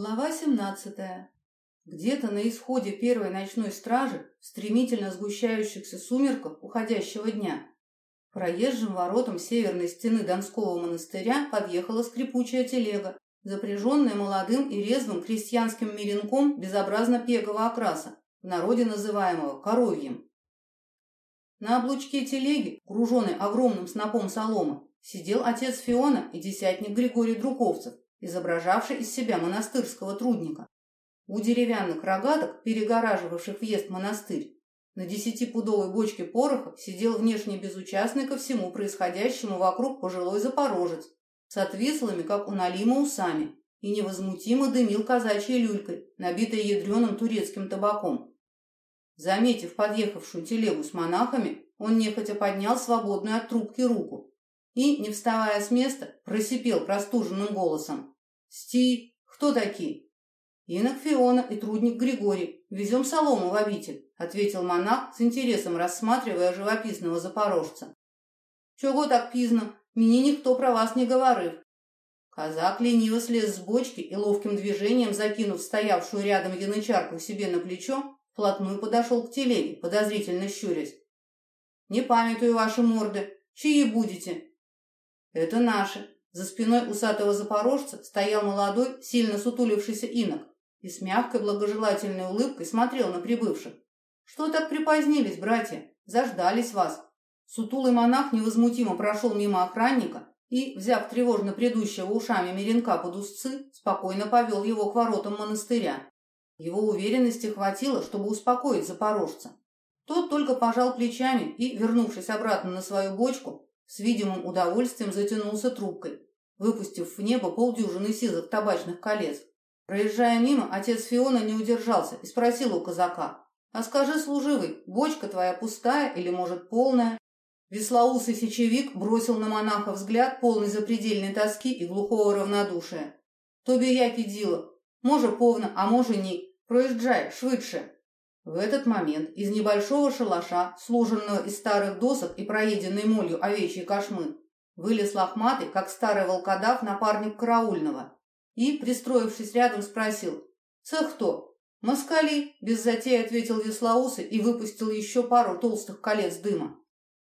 Глава 17. Где-то на исходе первой ночной стражи, в стремительно сгущающихся сумерках уходящего дня, проезжим воротам северной стены Донского монастыря подъехала скрипучая телега, запряженная молодым и резвым крестьянским меренком безобразно пегового окраса, в народе называемого коровьем. На облучке телеги, груженной огромным снопом соломы, сидел отец Фиона и десятник Григорий Друковцев, изображавший из себя монастырского трудника. У деревянных рогаток, перегораживавших въезд в монастырь, на десятипудовой бочке пороха сидел внешне безучастный ко всему происходящему вокруг пожилой запорожец с отвислыми, как у Налима, усами и невозмутимо дымил казачьей люлькой, набитой ядреным турецким табаком. Заметив подъехавшую телегу с монахами, он нехотя поднял свободную от трубки руку и, не вставая с места, просипел простуженным голосом. «Сти! Кто такие?» «Инок Фиона и трудник Григорий. Везем солому в обитель», — ответил монах, с интересом рассматривая живописного запорожца. «Чего так пизно? Мне никто про вас не говорил». Казак лениво слез с бочки и ловким движением, закинув стоявшую рядом янычарку себе на плечо, вплотную подошел к телеге, подозрительно щурясь. «Не памятую ваши морды. Чьи будете?» «Это наши». За спиной усатого запорожца стоял молодой, сильно сутулившийся инок и с мягкой благожелательной улыбкой смотрел на прибывших. «Что так припозднились, братья? Заждались вас». Сутулый монах невозмутимо прошел мимо охранника и, взяв тревожно предыдущего ушами меренка под узцы, спокойно повел его к воротам монастыря. Его уверенности хватило, чтобы успокоить запорожца. Тот только пожал плечами и, вернувшись обратно на свою бочку, с видимым удовольствием затянулся трубкой, выпустив в небо полдюжины сизых табачных колец. Проезжая мимо, отец Фиона не удержался и спросил у казака, «А скажи, служивый, бочка твоя пустая или, может, полная?» Веслоусый сечевик бросил на монаха взгляд, полный запредельной тоски и глухого равнодушия. «Тобі як і діло? Може, повно, а може ні. Проезжай, швидше!» В этот момент из небольшого шалаша, сложенного из старых досок и проеденной молью овечьей кошмы, вылез лохматый, как старый волкодав, напарник караульного, и, пристроившись рядом, спросил «Цех кто?» «Москали», — без затеи ответил Веслоусы и выпустил еще пару толстых колец дыма.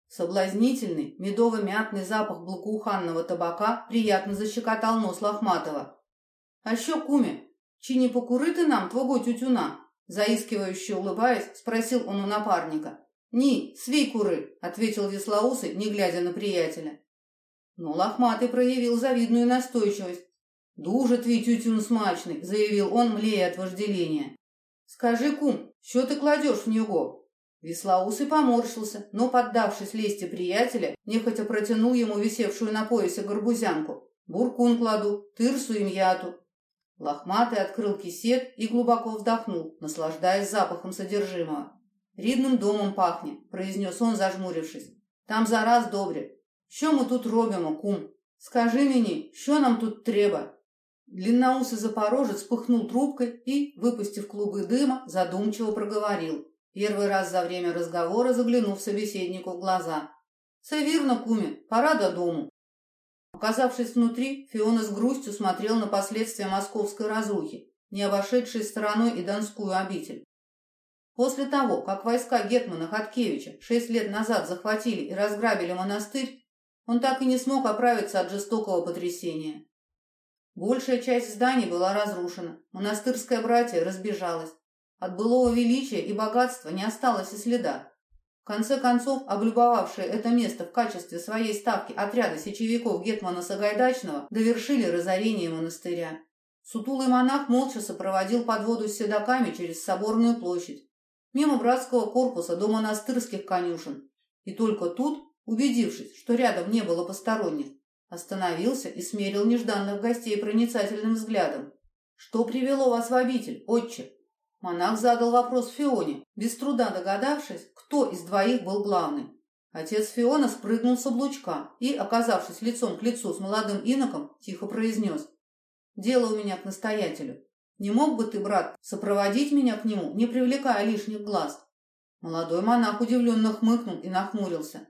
Соблазнительный, медово-мятный запах благоуханного табака приятно защекотал нос Лохматова. «А що, куме, чи не покурити нам твого тютюна?» Заискивающе улыбаясь, спросил он у напарника. «Ни, свей куры», — ответил Веслоусый, не глядя на приятеля. Но Лохматый проявил завидную настойчивость. «Дуже твій тютюн смачный», — заявил он, млея от вожделения. «Скажи, кум, что ты кладешь в него?» Веслоусый поморщился, но, поддавшись лести приятеля, нехотя протянул ему висевшую на поясе горбузянку. «Буркун кладу, тырсу и мьяту». Лохматый открыл кисет и глубоко вдохнул, наслаждаясь запахом содержимого. «Рідним домом пахнет», — произнес он, зажмурившись. «Там зараз добре. Що ми тут робимо, кум? Скажи мені, що нам тут треба?» Длинноусый запорожец пыхнул трубкой и, выпустив клубы дыма, задумчиво проговорил, первый раз за время разговора заглянув собеседнику в глаза. «Це вірно, куме, пора до дому». Оказавшись внутри, Фиона с грустью смотрел на последствия московской разрухи, не обошедшей стороной и Донскую обитель. После того, как войска Гетмана Хаткевича шесть лет назад захватили и разграбили монастырь, он так и не смог оправиться от жестокого потрясения. Большая часть зданий была разрушена, монастырское братье разбежалось. От былого величия и богатства не осталось и следа. В конце концов, облюбовавшие это место в качестве своей ставки отряда сечевиков Гетмана Сагайдачного довершили разорение монастыря. Сутулый монах молча сопроводил подводу с седоками через соборную площадь, мимо братского корпуса до монастырских конюшен. И только тут, убедившись, что рядом не было посторонних, остановился и смерил нежданных гостей проницательным взглядом. «Что привело вас в обитель, отче?» Монах задал вопрос Фионе, без труда догадавшись, кто из двоих был главным. Отец Фиона спрыгнул с облучка и, оказавшись лицом к лицу с молодым иноком, тихо произнес. «Дело у меня к настоятелю. Не мог бы ты, брат, сопроводить меня к нему, не привлекая лишних глаз?» Молодой монах удивленно хмыкнул и нахмурился.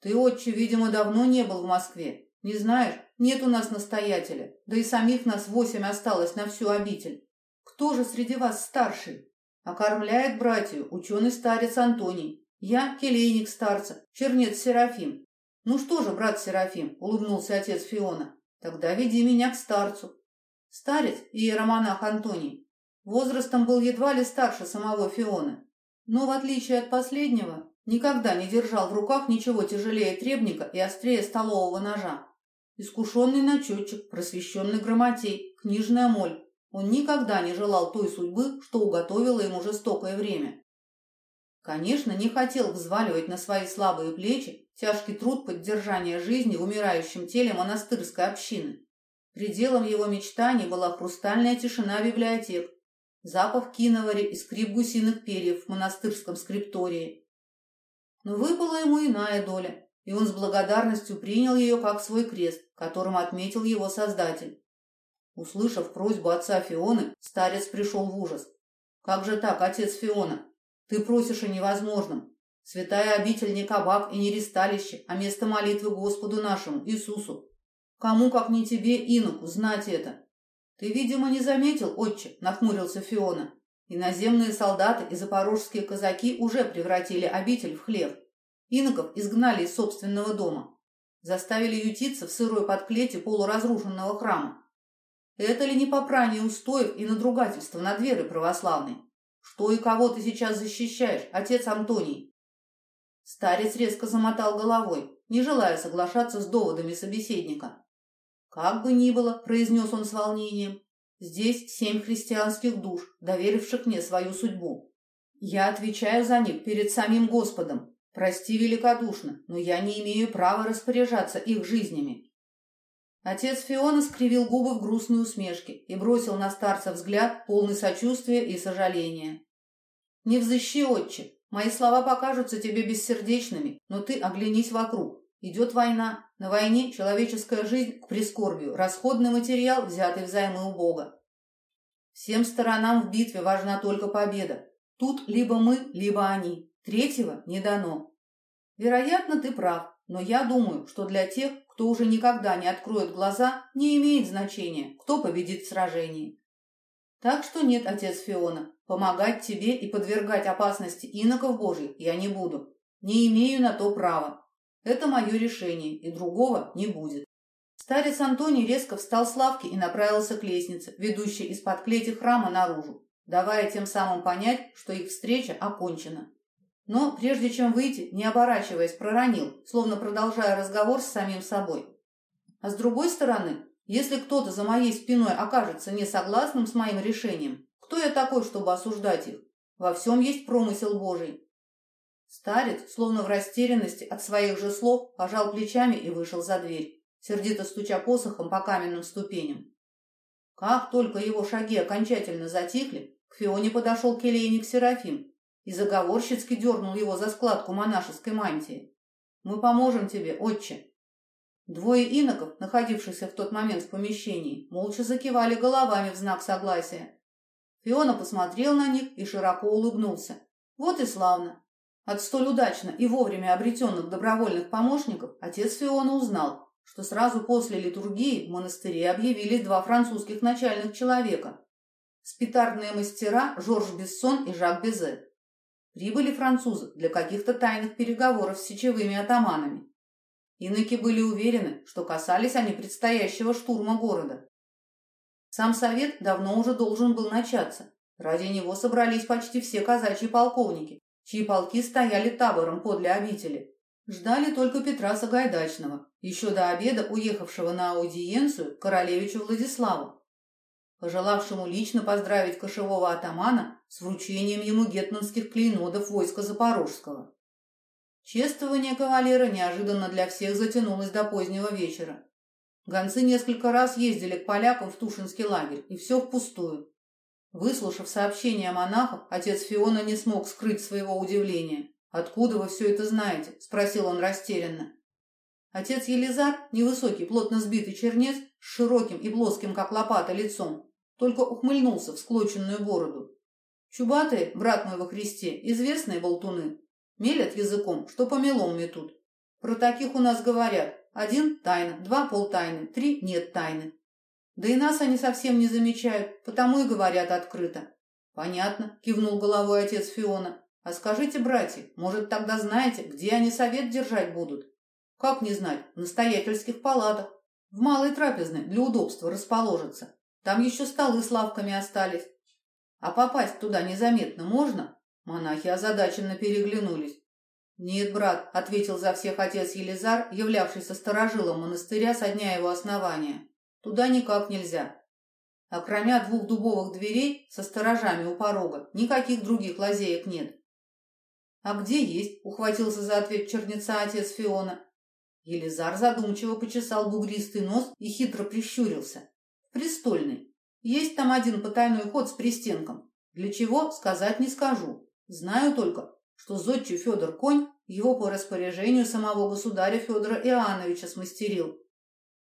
«Ты, отче, видимо, давно не был в Москве. Не знаешь, нет у нас настоятеля, да и самих нас восемь осталось на всю обитель. Кто же среди вас старший? Окормляет братью ученый-старец Антоний. Я келейник старца, чернец Серафим. Ну что же, брат Серафим, улыбнулся отец Фиона, тогда веди меня к старцу. Старец, иеромонах Антоний, возрастом был едва ли старше самого Фиона, но, в отличие от последнего, никогда не держал в руках ничего тяжелее требника и острее столового ножа. Искушенный начетчик, просвещенный грамотей, книжная моль. Он никогда не желал той судьбы, что уготовило ему жестокое время. Конечно, не хотел взваливать на свои слабые плечи тяжкий труд поддержания жизни в умирающем теле монастырской общины. Пределом его мечтаний была хрустальная тишина библиотек, запах киновари и скрип гусиных перьев в монастырском скриптории. Но выпала ему иная доля, и он с благодарностью принял ее как свой крест, которым отметил его создатель. Услышав просьбу отца Фионы, старец пришел в ужас. «Как же так, отец Фиона? Ты просишь о невозможном. Святая обитель не кабак и не ресталище, а место молитвы Господу нашему, Иисусу. Кому, как не тебе, иноку, знать это? Ты, видимо, не заметил, отче, нахмурился Фиона. Иноземные солдаты и запорожские казаки уже превратили обитель в хлев. Иноков изгнали из собственного дома. Заставили ютиться в сырой подклете полуразрушенного храма. Это ли не попрание устоев и надругательство над верой православной? Что и кого ты сейчас защищаешь, отец Антоний? Старец резко замотал головой, не желая соглашаться с доводами собеседника. «Как бы ни было», — произнес он с волнением, — «здесь семь христианских душ, доверивших мне свою судьбу. Я отвечаю за них перед самим Господом. Прости великодушно, но я не имею права распоряжаться их жизнями». Отец Фиона скривил губы в грустной усмешке и бросил на старца взгляд, полный сочувствия и сожаления. «Не взыщи, отче, мои слова покажутся тебе бессердечными, но ты оглянись вокруг. Идет война. На войне человеческая жизнь к прискорбию, расходный материал, взятый взаймы у Бога. Всем сторонам в битве важна только победа. Тут либо мы, либо они. Третьего не дано. Вероятно, ты прав, но я думаю, что для тех, кто уже никогда не откроет глаза, не имеет значения, кто победит в сражении. Так что нет, отец Фиона, помогать тебе и подвергать опасности иноков Божьих я не буду. Не имею на то права. Это мое решение, и другого не будет. Старец Антоний резко встал с лавки и направился к лестнице, ведущей из-под клети храма наружу, давая тем самым понять, что их встреча окончена. Но, прежде чем выйти, не оборачиваясь, проронил, словно продолжая разговор с самим собой. А с другой стороны, если кто-то за моей спиной окажется несогласным с моим решением, кто я такой, чтобы осуждать их? Во всем есть промысел Божий. Старец, словно в растерянности от своих же слов, пожал плечами и вышел за дверь, сердито стуча посохом по каменным ступеням. Как только его шаги окончательно затихли, к Фионе подошел келейник Серафим и заговорщицки дернул его за складку монашеской мантии. «Мы поможем тебе, отче!» Двое иноков, находившихся в тот момент в помещении, молча закивали головами в знак согласия. Фиона посмотрел на них и широко улыбнулся. Вот и славно. От столь удачно и вовремя обретенных добровольных помощников отец Фиона узнал, что сразу после литургии в монастыре объявились два французских начальных человека – спитарные мастера Жорж Бессон и Жак Безе. Прибыли французы для каких-то тайных переговоров с сечевыми атаманами. Иноки были уверены, что касались они предстоящего штурма города. Сам совет давно уже должен был начаться. Ради него собрались почти все казачьи полковники, чьи полки стояли табором подле обители. Ждали только Петра Сагайдачного, еще до обеда уехавшего на аудиенцию королевичу Владиславу, пожелавшему лично поздравить кошевого атамана с вручением ему гетманских клейнодов войска Запорожского. Чествование кавалера неожиданно для всех затянулось до позднего вечера. Гонцы несколько раз ездили к полякам в Тушинский лагерь, и все впустую. Выслушав сообщение монахов, отец Фиона не смог скрыть своего удивления. «Откуда вы все это знаете?» – спросил он растерянно. Отец Елизар, невысокий, плотно сбитый чернец, с широким и плоским, как лопата, лицом, только ухмыльнулся в склоченную бороду. Чубатые, брат мой во Христе, известные болтуны, мелят языком, что помелом метут. Про таких у нас говорят. Один – тайна, два – полтайны, три – нет тайны. Да и нас они совсем не замечают, потому и говорят открыто. Понятно, кивнул головой отец Фиона. А скажите, братья, может, тогда знаете, где они совет держать будут? Как не знать, в настоятельских палатах. В малой трапезной для удобства расположатся. Там еще столы с лавками остались. А попасть туда незаметно можно? Монахи озадаченно переглянулись. «Нет, брат», — ответил за всех отец Елизар, являвшийся сторожилом монастыря со дня его основания. «Туда никак нельзя. А кроме двух дубовых дверей со сторожами у порога, никаких других лазеек нет». «А где есть?» — ухватился за ответ черница отец Фиона. Елизар задумчиво почесал бугристый нос и хитро прищурился. «Престольный. Есть там один потайной ход с пристенком. Для чего, сказать не скажу. Знаю только, что зодчий Федор Конь его по распоряжению самого государя Федора Иоанновича смастерил.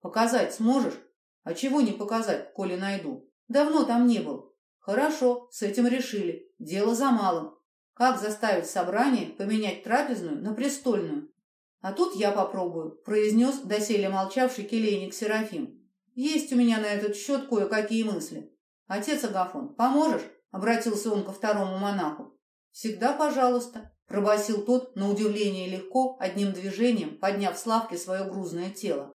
Показать сможешь? А чего не показать, коли найду? Давно там не был. Хорошо, с этим решили. Дело за малым. Как заставить собрание поменять трапезную на престольную? А тут я попробую, произнес доселе молчавший келейник Серафим. Есть у меня на этот счет кое-какие мысли. Отец Агафон, поможешь? Обратился он ко второму монаху. «Всегда пожалуйста», — пробасил тот, на удивление легко, одним движением, подняв с лавки свое грузное тело.